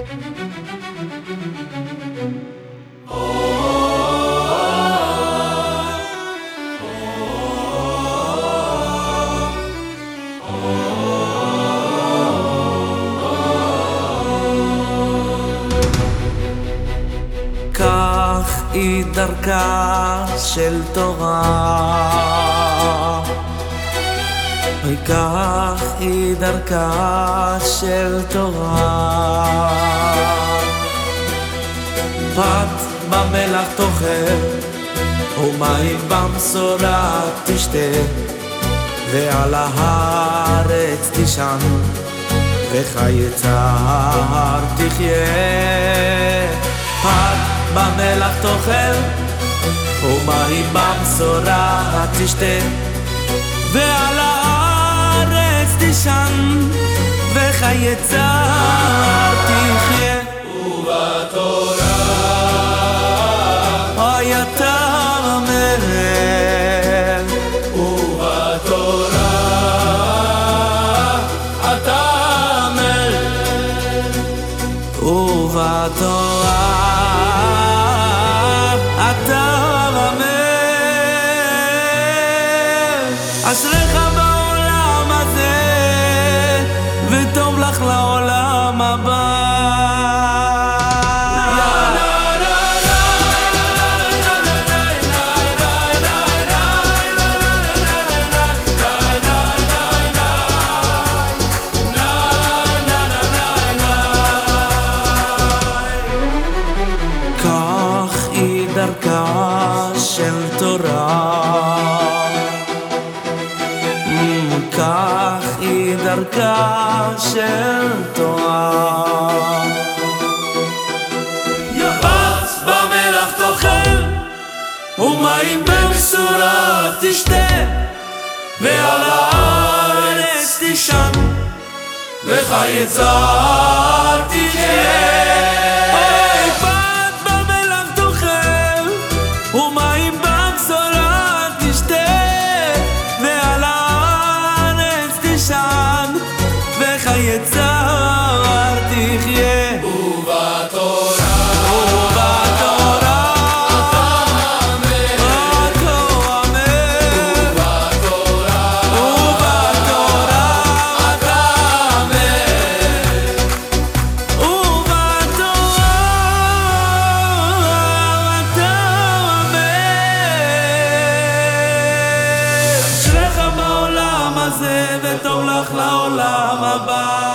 כך היא דרכה של תורה היא דרכה של תורה. פת במלח תאכל ומים במשורה תשתה ועל הארץ תישן וחיי צער תחיה. פת במלח תאכל ומים במשורה תשתה ועל הארץ וחיי צער תחיה. ובתורה. אוי אתה המלך. ובתורה. אתה המלך. ובתורה. אתה אשריך בעולם הזה וטוב לך לעולם הבא. דרכה של תורה. כך היא דרכה של תורה. פת במלח תאכל ומים במשורה תשתה ועל הארץ תישן וחיי צער תהיה נשלח לעולם הבא.